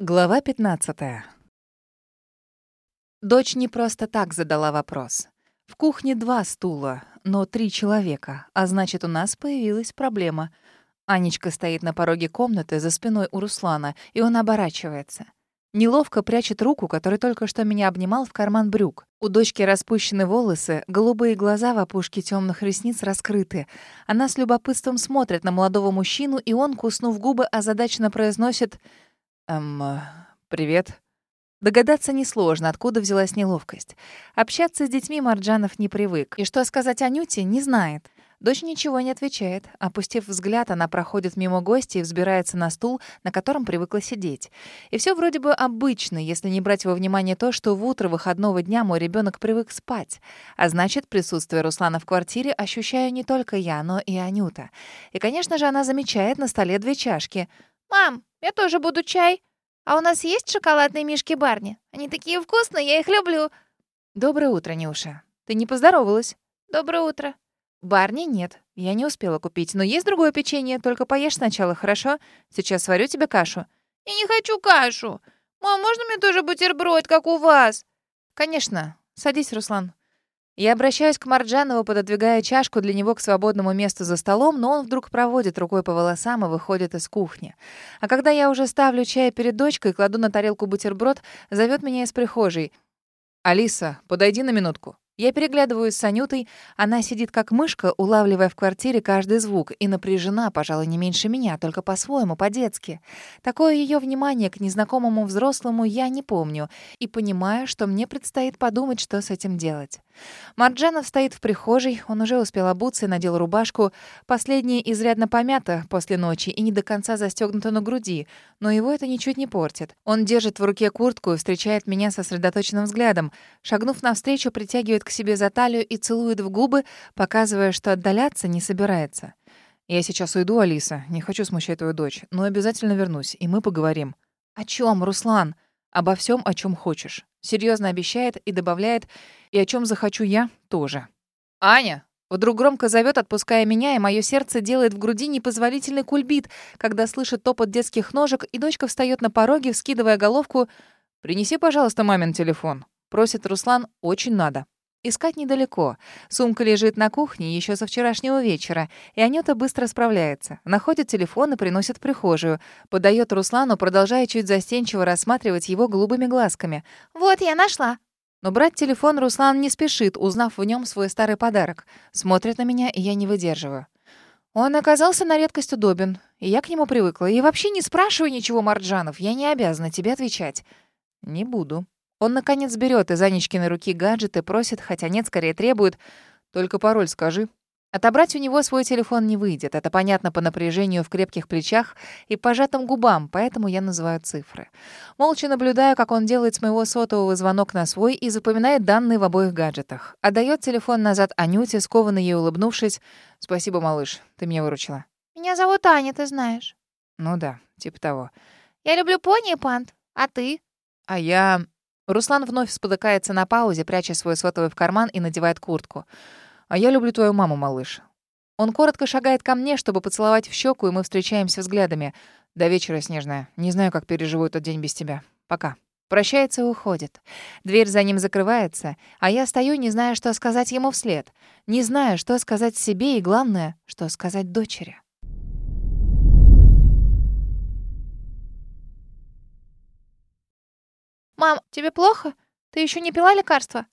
Глава 15. Дочь не просто так задала вопрос. В кухне два стула, но три человека, а значит, у нас появилась проблема. Анечка стоит на пороге комнаты за спиной у Руслана, и он оборачивается. Неловко прячет руку, который только что меня обнимал, в карман брюк. У дочки распущены волосы, голубые глаза в опушке темных ресниц раскрыты. Она с любопытством смотрит на молодого мужчину, и он, куснув губы, озадаченно произносит «Эм, привет». Догадаться несложно, откуда взялась неловкость. Общаться с детьми Марджанов не привык, и что сказать Анюте, не знает. Дочь ничего не отвечает. Опустив взгляд, она проходит мимо гостя и взбирается на стул, на котором привыкла сидеть. И все вроде бы обычно, если не брать во внимание то, что в утро выходного дня мой ребенок привык спать. А значит, присутствие Руслана в квартире ощущаю не только я, но и Анюта. И, конечно же, она замечает на столе две чашки. «Мам, я тоже буду чай. А у нас есть шоколадные мишки Барни? Они такие вкусные, я их люблю». «Доброе утро, Нюша. Ты не поздоровалась?» «Доброе утро». Барни нет, я не успела купить, но есть другое печенье, только поешь сначала, хорошо? Сейчас сварю тебе кашу. Я не хочу кашу. Мам, можно мне тоже бутерброд, как у вас? Конечно. Садись, Руслан. Я обращаюсь к Марджанову, пододвигая чашку для него к свободному месту за столом, но он вдруг проводит рукой по волосам и выходит из кухни. А когда я уже ставлю чай перед дочкой, кладу на тарелку бутерброд, зовет меня из прихожей. «Алиса, подойди на минутку». Я переглядываюсь с Анютой. Она сидит как мышка, улавливая в квартире каждый звук, и напряжена, пожалуй, не меньше меня, только по-своему, по-детски. Такое ее внимание к незнакомому взрослому я не помню, и понимаю, что мне предстоит подумать, что с этим делать. Марджанов стоит в прихожей, он уже успел обуться и надел рубашку. Последняя изрядно помята после ночи и не до конца застегнута на груди, но его это ничуть не портит. Он держит в руке куртку и встречает меня сосредоточенным взглядом. Шагнув навстречу, притягивает к себе за талию и целует в губы, показывая, что отдаляться не собирается. «Я сейчас уйду, Алиса, не хочу смущать твою дочь, но обязательно вернусь, и мы поговорим». «О чем, Руслан?» «Обо всем, о чем хочешь». Серьезно обещает и добавляет, и о чем захочу я тоже. «Аня!» Вдруг громко зовет, отпуская меня, и мое сердце делает в груди непозволительный кульбит, когда слышит топот детских ножек, и дочка встает на пороге, вскидывая головку. «Принеси, пожалуйста, мамин телефон», — просит Руслан. «Очень надо». Искать недалеко. Сумка лежит на кухне еще со вчерашнего вечера, и Анюта быстро справляется. Находит телефон и приносит в прихожую. Подает Руслану, продолжая чуть застенчиво рассматривать его голубыми глазками. «Вот, я нашла». Но брать телефон Руслан не спешит, узнав в нем свой старый подарок. Смотрит на меня, и я не выдерживаю. Он оказался на редкость удобен, и я к нему привыкла. И вообще не спрашивай ничего, Марджанов, я не обязана тебе отвечать. Не буду. Он, наконец, берет из Анечкиной руки гаджет и просит, хотя нет, скорее требует. «Только пароль скажи». Отобрать у него свой телефон не выйдет. Это понятно по напряжению в крепких плечах и пожатым губам, поэтому я называю цифры. Молча наблюдаю, как он делает с моего сотового звонок на свой и запоминает данные в обоих гаджетах. Отдает телефон назад Анюте, скованно ей улыбнувшись. «Спасибо, малыш, ты меня выручила». «Меня зовут Аня, ты знаешь». «Ну да, типа того». «Я люблю пони и пант. А ты?» «А я...» Руслан вновь спотыкается на паузе, пряча свой сотовый в карман и надевает куртку. «А я люблю твою маму, малыш». Он коротко шагает ко мне, чтобы поцеловать в щеку, и мы встречаемся взглядами. «До вечера, Снежная. Не знаю, как переживу этот день без тебя. Пока». Прощается и уходит. Дверь за ним закрывается, а я стою, не зная, что сказать ему вслед. Не зная, что сказать себе и, главное, что сказать дочери. «Мам, тебе плохо? Ты еще не пила лекарства?»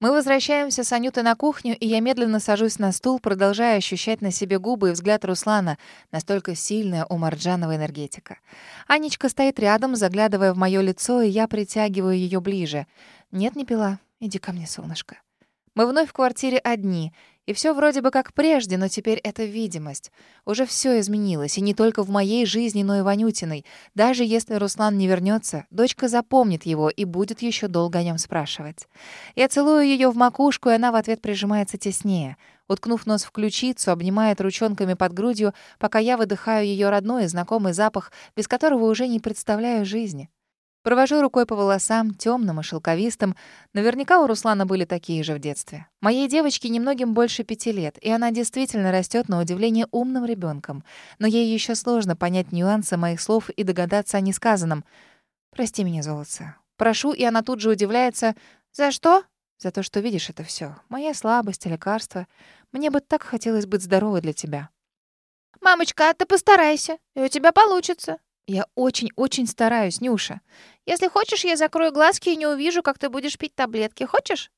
Мы возвращаемся с Анютой на кухню, и я медленно сажусь на стул, продолжая ощущать на себе губы и взгляд Руслана, настолько сильная у Марджанова энергетика. Анечка стоит рядом, заглядывая в мое лицо, и я притягиваю ее ближе. «Нет, не пила. Иди ко мне, солнышко». Мы вновь в квартире одни, и все вроде бы как прежде, но теперь это видимость. Уже все изменилось, и не только в моей жизни, но и Ванютиной. Даже если Руслан не вернется, дочка запомнит его и будет еще долго о нем спрашивать. Я целую ее в макушку, и она в ответ прижимается теснее. Уткнув нос в ключицу, обнимает ручонками под грудью, пока я выдыхаю ее родной и знакомый запах, без которого уже не представляю жизни. Провожу рукой по волосам, темным и шелковистым. Наверняка у Руслана были такие же в детстве. Моей девочке немногим больше пяти лет, и она действительно растет на удивление умным ребенком. Но ей еще сложно понять нюансы моих слов и догадаться о несказанном. Прости меня, золотце. Прошу, и она тут же удивляется. За что? За то, что видишь это все. Моя слабость, лекарство. Мне бы так хотелось быть здоровой для тебя. Мамочка, а ты постарайся, и у тебя получится. Я очень-очень стараюсь, Нюша. Если хочешь, я закрою глазки и не увижу, как ты будешь пить таблетки. Хочешь?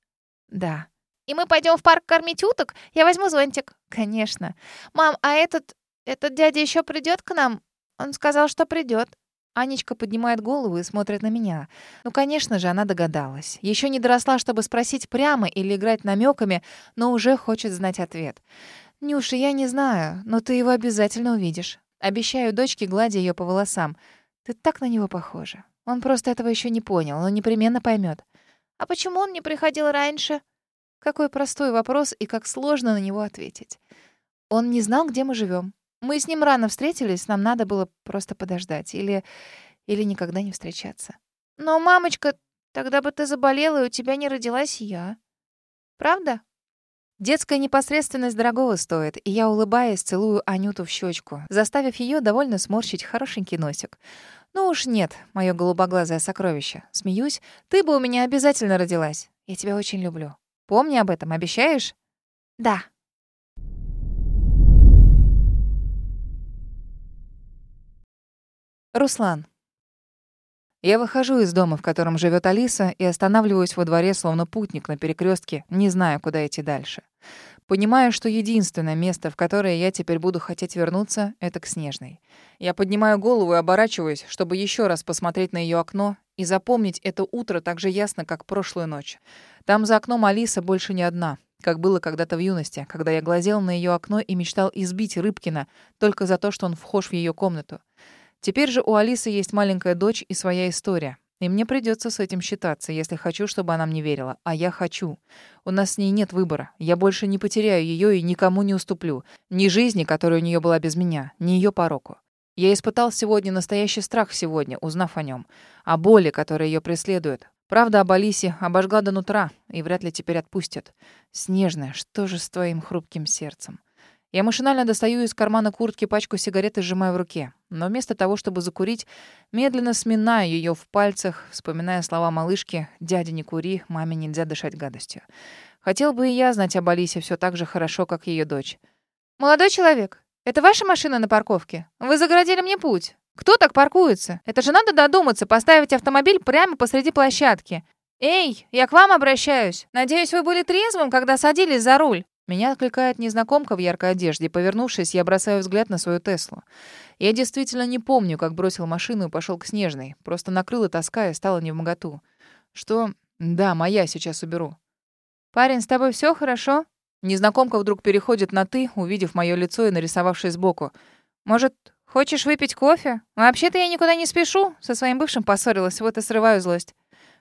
Да. И мы пойдем в парк кормить уток? Я возьму зонтик. Конечно. Мам, а этот... Этот дядя еще придет к нам? Он сказал, что придет. Анечка поднимает голову и смотрит на меня. Ну, конечно же, она догадалась. Еще не доросла, чтобы спросить прямо или играть намеками, но уже хочет знать ответ. «Нюша, я не знаю, но ты его обязательно увидишь. Обещаю дочке, гладя ее по волосам. Ты так на него похожа. Он просто этого еще не понял, но непременно поймет. А почему он не приходил раньше? Какой простой вопрос и как сложно на него ответить. Он не знал, где мы живем. Мы с ним рано встретились, нам надо было просто подождать. Или... или никогда не встречаться. Но, мамочка, тогда бы ты заболела, и у тебя не родилась я. Правда? Детская непосредственность дорогого стоит, и я, улыбаясь, целую Анюту в щечку, заставив ее довольно сморщить хорошенький носик. «Ну уж нет, мое голубоглазое сокровище. Смеюсь, ты бы у меня обязательно родилась. Я тебя очень люблю. Помни об этом, обещаешь?» «Да». Руслан. Я выхожу из дома, в котором живет Алиса, и останавливаюсь во дворе, словно путник на перекрестке, не зная, куда идти дальше. Понимаю, что единственное место, в которое я теперь буду хотеть вернуться, это к Снежной. Я поднимаю голову и оборачиваюсь, чтобы еще раз посмотреть на ее окно и запомнить это утро так же ясно, как прошлую ночь. Там за окном Алиса больше не одна, как было когда-то в юности, когда я глазел на ее окно и мечтал избить Рыбкина только за то, что он вхож в ее комнату. Теперь же у Алисы есть маленькая дочь и своя история. И мне придется с этим считаться, если хочу, чтобы она мне верила. А я хочу. У нас с ней нет выбора. Я больше не потеряю ее и никому не уступлю. Ни жизни, которая у нее была без меня, ни ее пороку. Я испытал сегодня настоящий страх сегодня, узнав о нем. О боли, которая ее преследует. Правда об Алисе обожгла до нутра и вряд ли теперь отпустят. Снежная, что же с твоим хрупким сердцем? Я машинально достаю из кармана куртки пачку сигарет и сжимаю в руке. Но вместо того, чтобы закурить, медленно сминаю ее в пальцах, вспоминая слова малышки «Дядя, не кури, маме нельзя дышать гадостью». Хотел бы и я знать об Алисе все так же хорошо, как ее дочь. «Молодой человек, это ваша машина на парковке? Вы загородили мне путь. Кто так паркуется? Это же надо додуматься, поставить автомобиль прямо посреди площадки. Эй, я к вам обращаюсь. Надеюсь, вы были трезвым, когда садились за руль. Меня откликает незнакомка в яркой одежде. Повернувшись, я бросаю взгляд на свою Теслу. Я действительно не помню, как бросил машину и пошел к Снежной. Просто накрыла тоска и стала невмоготу. Что? Да, моя, сейчас уберу. «Парень, с тобой все хорошо?» Незнакомка вдруг переходит на «ты», увидев мое лицо и нарисовавшись сбоку. «Может, хочешь выпить кофе? Вообще-то я никуда не спешу. Со своим бывшим поссорилась, вот и срываю злость».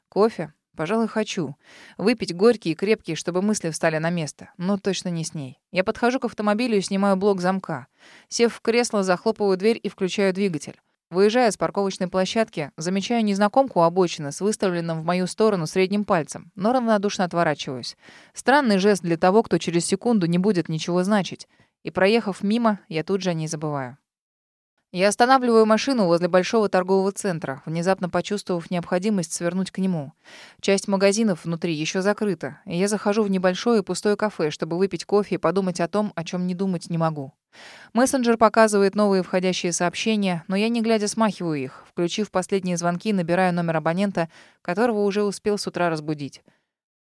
«Кофе? Пожалуй, хочу. Выпить горький и крепкий, чтобы мысли встали на место. Но точно не с ней. Я подхожу к автомобилю и снимаю блок замка. Сев в кресло, захлопываю дверь и включаю двигатель. Выезжая с парковочной площадки, замечаю незнакомку у обочины с выставленным в мою сторону средним пальцем, но равнодушно отворачиваюсь. Странный жест для того, кто через секунду не будет ничего значить. И проехав мимо, я тут же о ней забываю. Я останавливаю машину возле большого торгового центра, внезапно почувствовав необходимость свернуть к нему. Часть магазинов внутри еще закрыта, и я захожу в небольшое пустое кафе, чтобы выпить кофе и подумать о том, о чем не думать не могу. Мессенджер показывает новые входящие сообщения, но я не глядя смахиваю их, включив последние звонки, набираю номер абонента, которого уже успел с утра разбудить.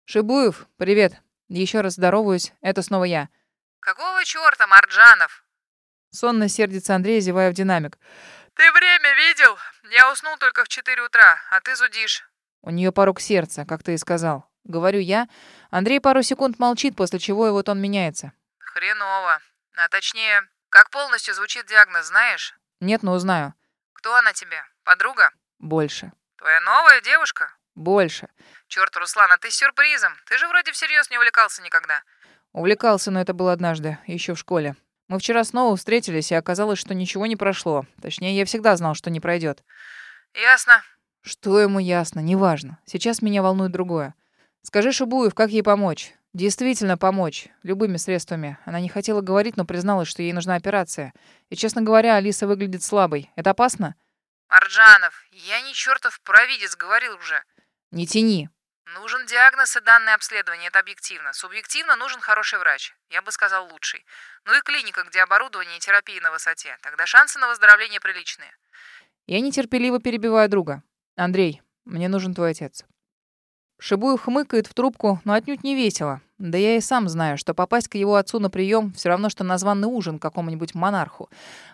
«Шибуев, привет!» Еще раз здороваюсь, это снова я. «Какого чёрта, Марджанов?» Сонно сердится Андрей, зевая в динамик. «Ты время видел? Я уснул только в 4 утра, а ты зудишь». У нее порог сердца, как ты и сказал. Говорю я. Андрей пару секунд молчит, после чего его тон меняется. «Хреново. А точнее, как полностью звучит диагноз, знаешь?» «Нет, но узнаю». «Кто она тебе? Подруга?» «Больше». «Твоя новая девушка?» «Больше». «Чёрт, Руслан, а ты с сюрпризом. Ты же вроде всерьез не увлекался никогда». Увлекался, но это было однажды, еще в школе. Мы вчера снова встретились, и оказалось, что ничего не прошло. Точнее, я всегда знал, что не пройдет. Ясно. Что ему ясно, неважно. Сейчас меня волнует другое. Скажи Шубуев, как ей помочь? Действительно помочь. Любыми средствами. Она не хотела говорить, но призналась, что ей нужна операция. И, честно говоря, Алиса выглядит слабой. Это опасно? Марджанов, я не чертов провидец, говорил уже. Не тяни. Нужен диагноз и данные обследования, это объективно. Субъективно нужен хороший врач, я бы сказал лучший. Ну и клиника, где оборудование и терапия на высоте. Тогда шансы на выздоровление приличные. Я нетерпеливо перебиваю друга. Андрей, мне нужен твой отец. Шибуев хмыкает в трубку, но отнюдь не весело. Да я и сам знаю, что попасть к его отцу на прием все равно, что на званый ужин какому-нибудь монарху.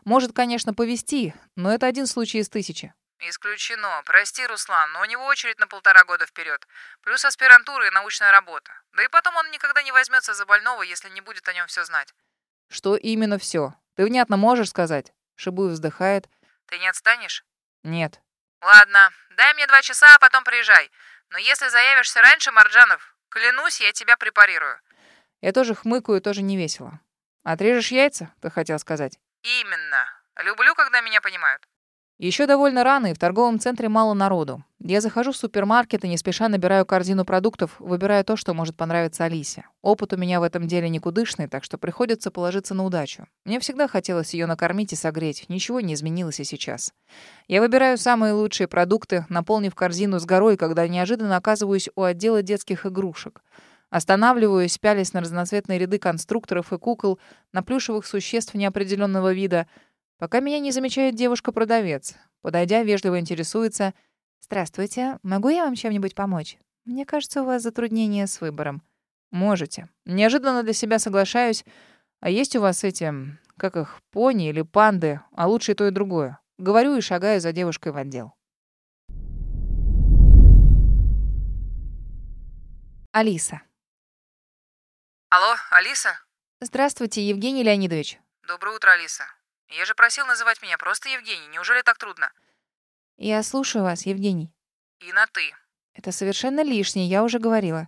Может, конечно, повести, но это один случай из тысячи. Исключено. Прости, Руслан, но у него очередь на полтора года вперед. Плюс аспирантура и научная работа. Да и потом он никогда не возьмется за больного, если не будет о нем все знать. Что именно все? Ты внятно можешь сказать? Шибуев вздыхает. Ты не отстанешь? Нет. Ладно, дай мне два часа, а потом приезжай. Но если заявишься раньше, Марджанов, Клянусь, я тебя препарирую. Я тоже хмыкаю, тоже не весело. Отрежешь яйца, ты хотел сказать? Именно. Люблю, когда меня понимают. Еще довольно рано, и в торговом центре мало народу. Я захожу в супермаркет и не спеша набираю корзину продуктов, выбирая то, что может понравиться Алисе. Опыт у меня в этом деле никудышный, так что приходится положиться на удачу. Мне всегда хотелось ее накормить и согреть. Ничего не изменилось и сейчас. Я выбираю самые лучшие продукты, наполнив корзину с горой, когда неожиданно оказываюсь у отдела детских игрушек. Останавливаюсь, пялясь на разноцветные ряды конструкторов и кукол, на плюшевых существ неопределенного вида — Пока меня не замечает девушка-продавец. Подойдя, вежливо интересуется. «Здравствуйте. Могу я вам чем-нибудь помочь? Мне кажется, у вас затруднения с выбором». «Можете. Неожиданно для себя соглашаюсь. А есть у вас эти, как их, пони или панды, а лучше и то, и другое?» Говорю и шагаю за девушкой в отдел. Алиса. Алло, Алиса? Здравствуйте, Евгений Леонидович. Доброе утро, Алиса. Я же просил называть меня просто Евгений. Неужели так трудно? Я слушаю вас, Евгений. И на «ты». Это совершенно лишнее, я уже говорила.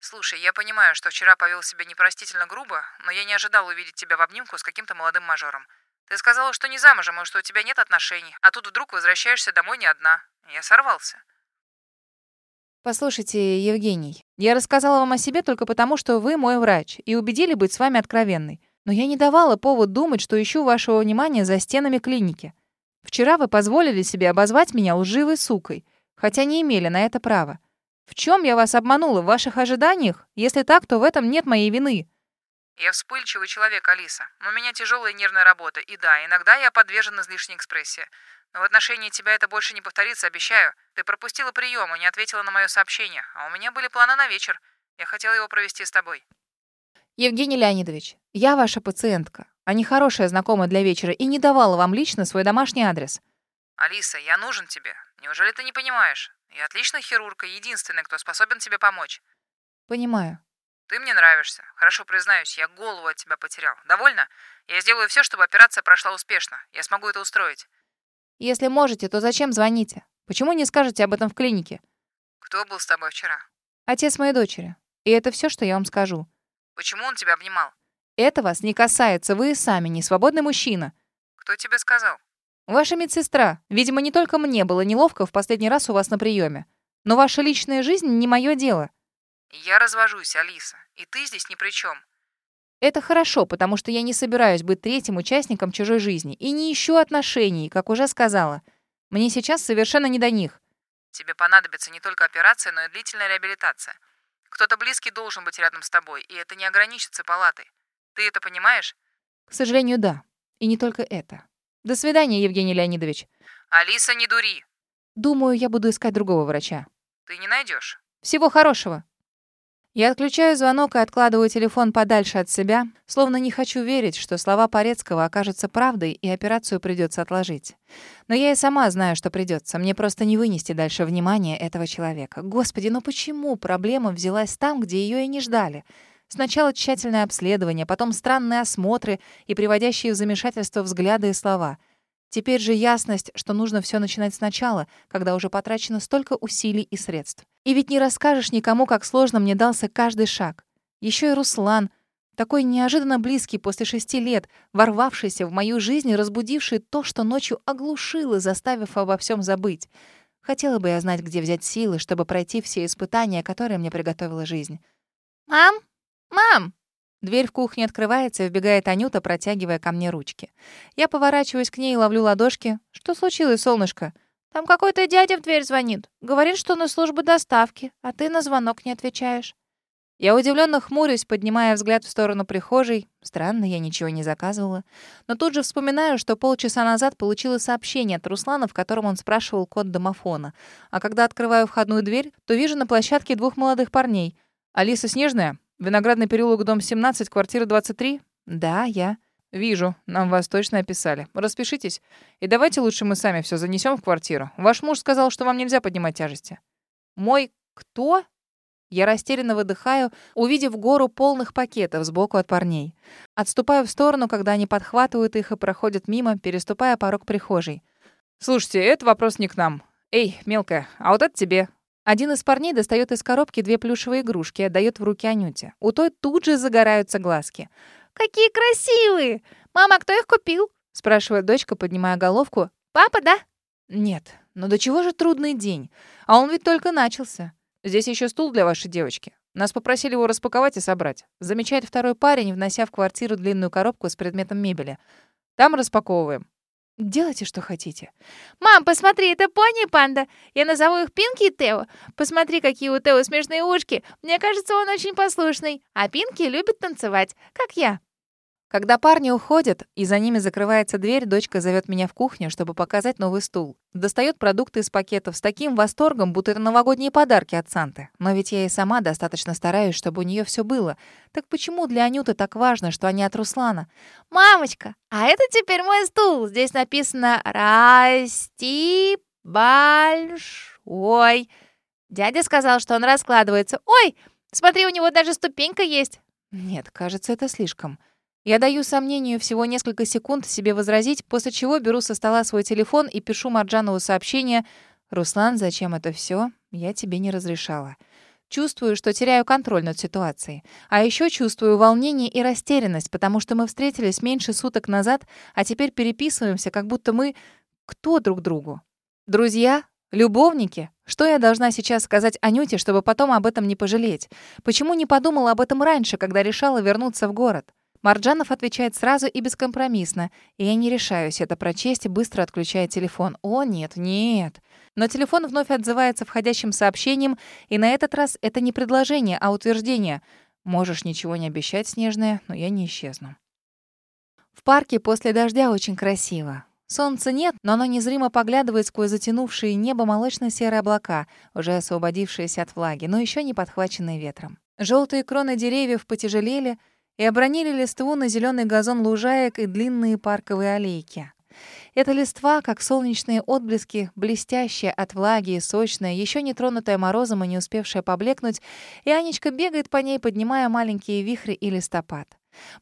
Слушай, я понимаю, что вчера повел себя непростительно грубо, но я не ожидал увидеть тебя в обнимку с каким-то молодым мажором. Ты сказала, что не замужем и что у тебя нет отношений, а тут вдруг возвращаешься домой не одна. Я сорвался. Послушайте, Евгений, я рассказала вам о себе только потому, что вы мой врач, и убедили быть с вами откровенной. Но я не давала повод думать, что ищу вашего внимания за стенами клиники. Вчера вы позволили себе обозвать меня лживой сукой, хотя не имели на это права. В чем я вас обманула? В ваших ожиданиях? Если так, то в этом нет моей вины. Я вспыльчивый человек, Алиса. У меня тяжелая нервная работа. И да, иногда я подвержен излишней экспрессии. Но в отношении тебя это больше не повторится, обещаю. Ты пропустила прием и не ответила на мое сообщение. А у меня были планы на вечер. Я хотела его провести с тобой. Евгений Леонидович, я ваша пациентка, а не хорошая знакомая для вечера и не давала вам лично свой домашний адрес. Алиса, я нужен тебе. Неужели ты не понимаешь? Я отличный хирург и единственный, кто способен тебе помочь. Понимаю. Ты мне нравишься. Хорошо признаюсь, я голову от тебя потерял. Довольно? Я сделаю все, чтобы операция прошла успешно. Я смогу это устроить. Если можете, то зачем звоните? Почему не скажете об этом в клинике? Кто был с тобой вчера? Отец моей дочери. И это все, что я вам скажу. Почему он тебя обнимал? Это вас не касается, вы сами не свободный мужчина. Кто тебе сказал? Ваша медсестра. Видимо, не только мне было неловко в последний раз у вас на приеме. Но ваша личная жизнь не мое дело. Я развожусь, Алиса, и ты здесь ни при чем. Это хорошо, потому что я не собираюсь быть третьим участником чужой жизни и не ищу отношений, как уже сказала. Мне сейчас совершенно не до них. Тебе понадобится не только операция, но и длительная реабилитация. Кто-то близкий должен быть рядом с тобой, и это не ограничится палатой. Ты это понимаешь? К сожалению, да. И не только это. До свидания, Евгений Леонидович. Алиса, не дури. Думаю, я буду искать другого врача. Ты не найдешь. Всего хорошего. Я отключаю звонок и откладываю телефон подальше от себя, словно не хочу верить, что слова Порецкого окажутся правдой и операцию придется отложить. Но я и сама знаю, что придется. Мне просто не вынести дальше внимания этого человека. Господи, ну почему проблема взялась там, где ее и не ждали? Сначала тщательное обследование, потом странные осмотры и приводящие в замешательство взгляды и слова. Теперь же ясность, что нужно все начинать сначала, когда уже потрачено столько усилий и средств. И ведь не расскажешь никому, как сложно мне дался каждый шаг. Еще и Руслан, такой неожиданно близкий после шести лет, ворвавшийся в мою жизнь и разбудивший то, что ночью оглушило, заставив обо всем забыть. Хотела бы я знать, где взять силы, чтобы пройти все испытания, которые мне приготовила жизнь. «Мам! Мам!» Дверь в кухне открывается, и вбегает Анюта, протягивая ко мне ручки. Я поворачиваюсь к ней и ловлю ладошки. «Что случилось, солнышко?» Там какой-то дядя в дверь звонит. Говорит, что на службу доставки, а ты на звонок не отвечаешь». Я удивленно хмурюсь, поднимая взгляд в сторону прихожей. Странно, я ничего не заказывала. Но тут же вспоминаю, что полчаса назад получила сообщение от Руслана, в котором он спрашивал код домофона. А когда открываю входную дверь, то вижу на площадке двух молодых парней. «Алиса Снежная? Виноградный переулок, дом 17, квартира 23?» «Да, я». «Вижу, нам вас точно описали. Распишитесь. И давайте лучше мы сами все занесем в квартиру. Ваш муж сказал, что вам нельзя поднимать тяжести». «Мой кто?» Я растерянно выдыхаю, увидев гору полных пакетов сбоку от парней. Отступаю в сторону, когда они подхватывают их и проходят мимо, переступая порог прихожей. «Слушайте, это вопрос не к нам. Эй, мелкая, а вот это тебе». Один из парней достает из коробки две плюшевые игрушки и отдает в руки Анюте. У той тут же загораются глазки. «Какие красивые! Мама, кто их купил?» спрашивает дочка, поднимая головку. «Папа, да?» «Нет, но до чего же трудный день? А он ведь только начался». Здесь еще стул для вашей девочки. Нас попросили его распаковать и собрать. Замечает второй парень, внося в квартиру длинную коробку с предметом мебели. Там распаковываем. Делайте, что хотите. Мам, посмотри, это пони и панда. Я назову их Пинки и Тео. Посмотри, какие у Тео смешные ушки. Мне кажется, он очень послушный. А Пинки любит танцевать, как я. Когда парни уходят, и за ними закрывается дверь, дочка зовет меня в кухню, чтобы показать новый стул. Достает продукты из пакетов с таким восторгом, будто это новогодние подарки от Санты. Но ведь я и сама достаточно стараюсь, чтобы у нее все было. Так почему для Анюты так важно, что они от Руслана? «Мамочка, а это теперь мой стул. Здесь написано «Расти большой». Дядя сказал, что он раскладывается. Ой, смотри, у него даже ступенька есть. Нет, кажется, это слишком. Я даю сомнению всего несколько секунд себе возразить, после чего беру со стола свой телефон и пишу Марджанову сообщение «Руслан, зачем это все? Я тебе не разрешала». Чувствую, что теряю контроль над ситуацией. А еще чувствую волнение и растерянность, потому что мы встретились меньше суток назад, а теперь переписываемся, как будто мы кто друг другу? Друзья? Любовники? Что я должна сейчас сказать Анюте, чтобы потом об этом не пожалеть? Почему не подумала об этом раньше, когда решала вернуться в город? Марджанов отвечает сразу и бескомпромиссно, и я не решаюсь это прочесть быстро отключаю телефон. О, нет, нет. Но телефон вновь отзывается входящим сообщением, и на этот раз это не предложение, а утверждение. Можешь ничего не обещать, Снежная, но я не исчезну. В парке после дождя очень красиво. Солнца нет, но оно незримо поглядывает сквозь затянувшие небо молочно-серые облака, уже освободившиеся от влаги, но еще не подхваченные ветром. Желтые кроны деревьев потяжелели — и обронили листву на зеленый газон лужаек и длинные парковые аллейки. Эта листва, как солнечные отблески, блестящая от влаги и сочная, еще не тронутая морозом и не успевшая поблекнуть, и Анечка бегает по ней, поднимая маленькие вихри и листопад.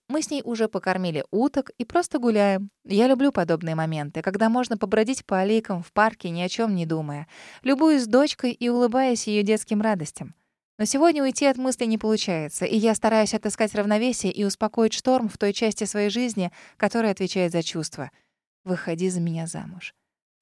Мы с ней уже покормили уток и просто гуляем. Я люблю подобные моменты, когда можно побродить по аллейкам в парке, ни о чем не думая, любуясь дочкой и улыбаясь ее детским радостям. Но сегодня уйти от мысли не получается, и я стараюсь отыскать равновесие и успокоить шторм в той части своей жизни, которая отвечает за чувства. Выходи за меня замуж.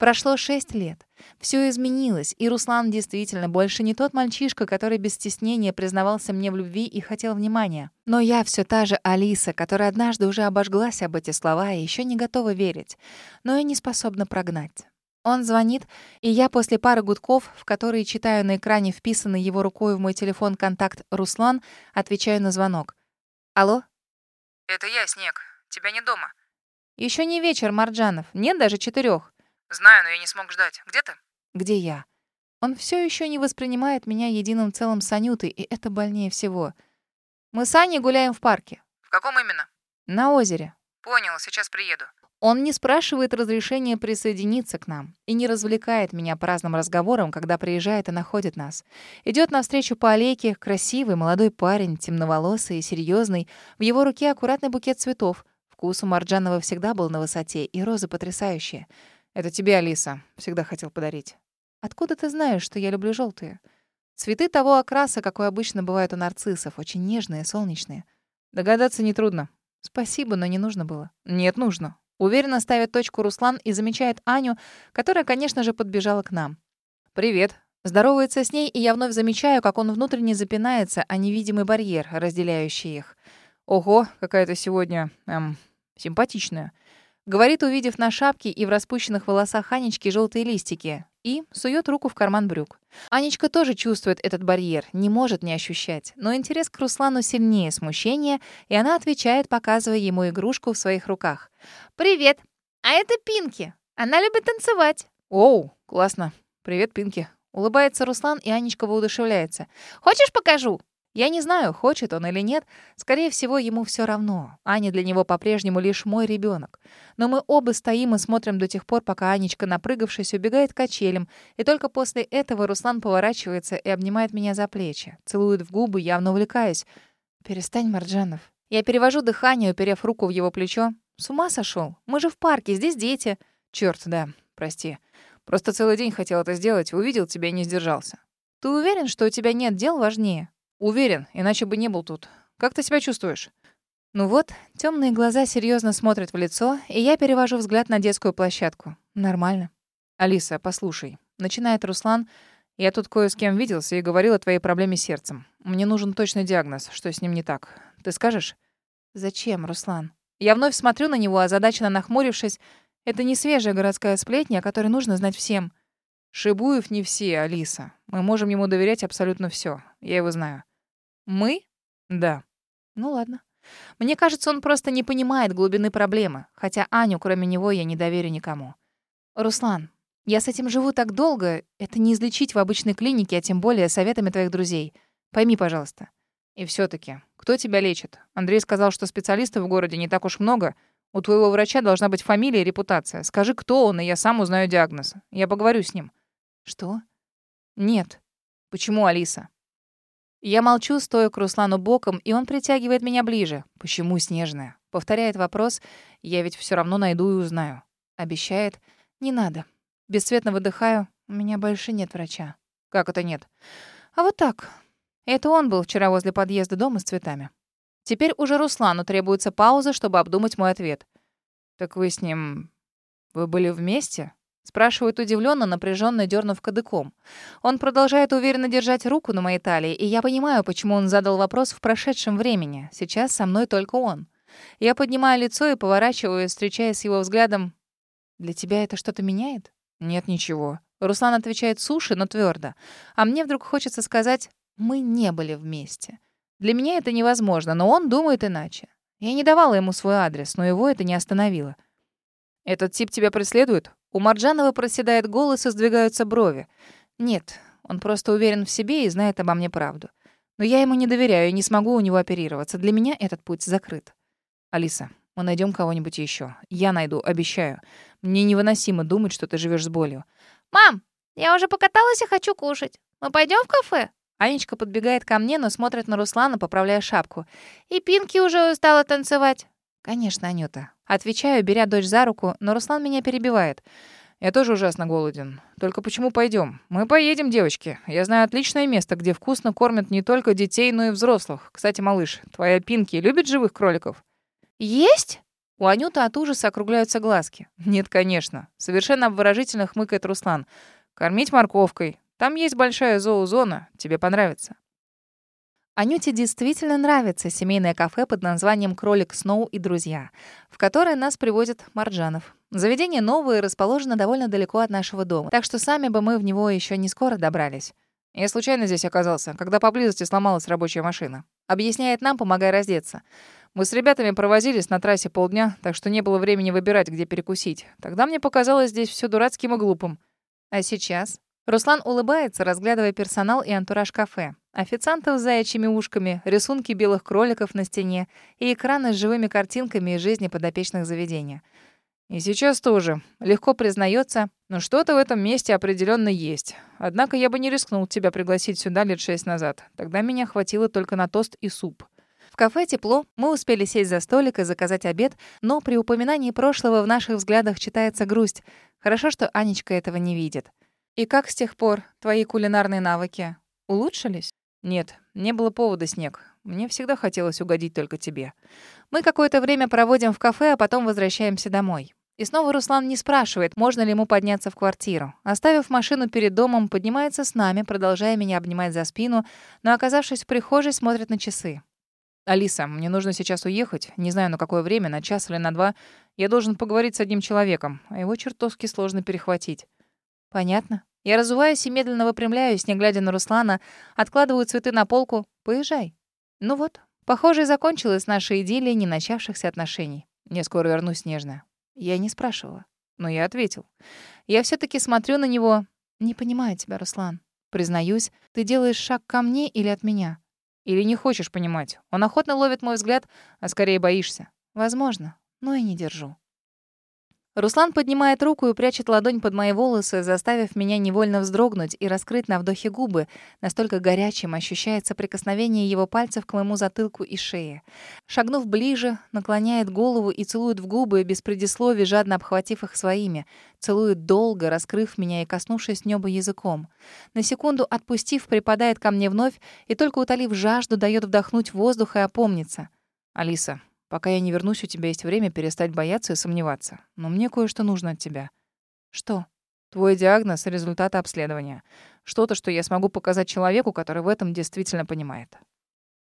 Прошло шесть лет. Все изменилось, и Руслан действительно больше не тот мальчишка, который без стеснения признавался мне в любви и хотел внимания. Но я все та же Алиса, которая однажды уже обожглась об эти слова и еще не готова верить, но и не способна прогнать. Он звонит, и я после пары гудков, в которые читаю на экране вписанный его рукой в мой телефон контакт «Руслан», отвечаю на звонок. «Алло?» «Это я, Снег. Тебя не дома». Еще не вечер, Марджанов. Нет даже четырех. «Знаю, но я не смог ждать. Где ты?» «Где я?» Он все еще не воспринимает меня единым целым с Анютой, и это больнее всего. Мы с Аней гуляем в парке. «В каком именно?» «На озере». «Понял, сейчас приеду». Он не спрашивает разрешения присоединиться к нам и не развлекает меня праздным разговором, когда приезжает и находит нас. Идет навстречу по аллейке красивый молодой парень, темноволосый и серьезный. В его руке аккуратный букет цветов. Вкус у Марджанова всегда был на высоте, и розы потрясающие. «Это тебе, Алиса. Всегда хотел подарить». «Откуда ты знаешь, что я люблю желтые? Цветы того окраса, какой обычно бывает у нарциссов, очень нежные, солнечные. Догадаться нетрудно. Спасибо, но не нужно было. Нет, нужно. Уверенно ставит точку Руслан и замечает Аню, которая, конечно же, подбежала к нам. «Привет». Здоровается с ней, и я вновь замечаю, как он внутренне запинается, а невидимый барьер, разделяющий их. «Ого, какая ты сегодня, эм, симпатичная. Говорит, увидев на шапке и в распущенных волосах Анечки желтые листики. И сует руку в карман брюк. Анечка тоже чувствует этот барьер, не может не ощущать. Но интерес к Руслану сильнее смущения, и она отвечает, показывая ему игрушку в своих руках. «Привет! А это Пинки. Она любит танцевать». «Оу, классно. Привет, Пинки». Улыбается Руслан, и Анечка воодушевляется. «Хочешь, покажу?» Я не знаю, хочет он или нет. Скорее всего, ему все равно. Аня для него по-прежнему лишь мой ребенок. Но мы оба стоим и смотрим до тех пор, пока Анечка, напрыгавшись, убегает качелем. И только после этого Руслан поворачивается и обнимает меня за плечи. Целует в губы, явно увлекаясь. «Перестань, Марджанов». Я перевожу дыхание, уперев руку в его плечо. «С ума сошел? Мы же в парке, здесь дети». «Чёрт, да, прости. Просто целый день хотел это сделать, увидел тебя и не сдержался». «Ты уверен, что у тебя нет дел важнее?» Уверен, иначе бы не был тут. Как ты себя чувствуешь? Ну вот, темные глаза серьезно смотрят в лицо, и я перевожу взгляд на детскую площадку. Нормально. Алиса, послушай. Начинает Руслан. Я тут кое с кем виделся и говорил о твоей проблеме с сердцем. Мне нужен точный диагноз, что с ним не так. Ты скажешь? Зачем, Руслан? Я вновь смотрю на него, озадаченно нахмурившись. Это не свежая городская сплетня, о которой нужно знать всем. Шибуев не все, Алиса. Мы можем ему доверять абсолютно все. Я его знаю. Мы? Да. Ну ладно. Мне кажется, он просто не понимает глубины проблемы, хотя Аню, кроме него, я не доверю никому. Руслан, я с этим живу так долго, это не излечить в обычной клинике, а тем более советами твоих друзей. Пойми, пожалуйста. И все таки кто тебя лечит? Андрей сказал, что специалистов в городе не так уж много. У твоего врача должна быть фамилия и репутация. Скажи, кто он, и я сам узнаю диагноз. Я поговорю с ним. Что? Нет. Почему, Алиса? Я молчу, стоя к Руслану боком, и он притягивает меня ближе. «Почему снежная?» Повторяет вопрос. «Я ведь все равно найду и узнаю». Обещает. «Не надо». Бесцветно выдыхаю. «У меня больше нет врача». «Как это нет?» «А вот так. Это он был вчера возле подъезда дома с цветами». Теперь уже Руслану требуется пауза, чтобы обдумать мой ответ. «Так вы с ним... Вы были вместе?» Спрашивает удивленно, напряженно дернув кадыком. Он продолжает уверенно держать руку на моей талии, и я понимаю, почему он задал вопрос в прошедшем времени. Сейчас со мной только он. Я поднимаю лицо и поворачиваю, встречаясь его взглядом. «Для тебя это что-то меняет?» «Нет, ничего». Руслан отвечает суши, но твердо. А мне вдруг хочется сказать «мы не были вместе». Для меня это невозможно, но он думает иначе. Я не давала ему свой адрес, но его это не остановило. «Этот тип тебя преследует?» У Марджанова проседает голос и сдвигаются брови. Нет, он просто уверен в себе и знает обо мне правду. Но я ему не доверяю и не смогу у него оперироваться. Для меня этот путь закрыт. Алиса, мы найдем кого-нибудь еще. Я найду, обещаю. Мне невыносимо думать, что ты живешь с болью. Мам, я уже покаталась и хочу кушать. Мы пойдем в кафе? Анечка подбегает ко мне, но смотрит на Руслана, поправляя шапку. И Пинки уже устала танцевать. «Конечно, Анюта». Отвечаю, беря дочь за руку, но Руслан меня перебивает. «Я тоже ужасно голоден. Только почему пойдем? Мы поедем, девочки. Я знаю отличное место, где вкусно кормят не только детей, но и взрослых. Кстати, малыш, твоя Пинки любит живых кроликов?» «Есть?» У Анюты от ужаса округляются глазки. «Нет, конечно». Совершенно обворожительно хмыкает Руслан. «Кормить морковкой. Там есть большая зоозона. Тебе понравится». Анюте действительно нравится семейное кафе под названием «Кролик Сноу и друзья», в которое нас приводит Марджанов. Заведение новое расположено довольно далеко от нашего дома, так что сами бы мы в него еще не скоро добрались. Я случайно здесь оказался, когда поблизости сломалась рабочая машина. Объясняет нам, помогая раздеться. Мы с ребятами провозились на трассе полдня, так что не было времени выбирать, где перекусить. Тогда мне показалось здесь все дурацким и глупым. А сейчас? Руслан улыбается, разглядывая персонал и антураж кафе. Официантов с заячьими ушками, рисунки белых кроликов на стене и экраны с живыми картинками из жизни подопечных заведения. И сейчас тоже. Легко признается, но что-то в этом месте определенно есть. Однако я бы не рискнул тебя пригласить сюда лет шесть назад. Тогда меня хватило только на тост и суп. В кафе тепло, мы успели сесть за столик и заказать обед, но при упоминании прошлого в наших взглядах читается грусть. Хорошо, что Анечка этого не видит. «И как с тех пор твои кулинарные навыки улучшились?» «Нет, не было повода, Снег. Мне всегда хотелось угодить только тебе. Мы какое-то время проводим в кафе, а потом возвращаемся домой. И снова Руслан не спрашивает, можно ли ему подняться в квартиру. Оставив машину перед домом, поднимается с нами, продолжая меня обнимать за спину, но, оказавшись в прихожей, смотрит на часы. «Алиса, мне нужно сейчас уехать. Не знаю, на какое время, на час или на два. Я должен поговорить с одним человеком, а его чертовски сложно перехватить. Понятно. Я разуваюсь и медленно выпрямляюсь, не глядя на Руслана, откладываю цветы на полку. Поезжай. Ну вот, похоже, и закончилась наша идиллия не начавшихся отношений. Я скоро вернусь, нежно. Я не спрашивала, но я ответил. Я все таки смотрю на него. Не понимаю тебя, Руслан. Признаюсь, ты делаешь шаг ко мне или от меня? Или не хочешь понимать? Он охотно ловит мой взгляд, а скорее боишься. Возможно, но и не держу. Руслан поднимает руку и прячет ладонь под мои волосы, заставив меня невольно вздрогнуть и раскрыть на вдохе губы. Настолько горячим ощущается прикосновение его пальцев к моему затылку и шее. Шагнув ближе, наклоняет голову и целует в губы, без предисловий, жадно обхватив их своими. Целует долго, раскрыв меня и коснувшись неба языком. На секунду отпустив, припадает ко мне вновь и только утолив жажду, дает вдохнуть воздух и опомниться. «Алиса, Пока я не вернусь, у тебя есть время перестать бояться и сомневаться. Но мне кое-что нужно от тебя. Что? Твой диагноз и результаты обследования. Что-то, что я смогу показать человеку, который в этом действительно понимает.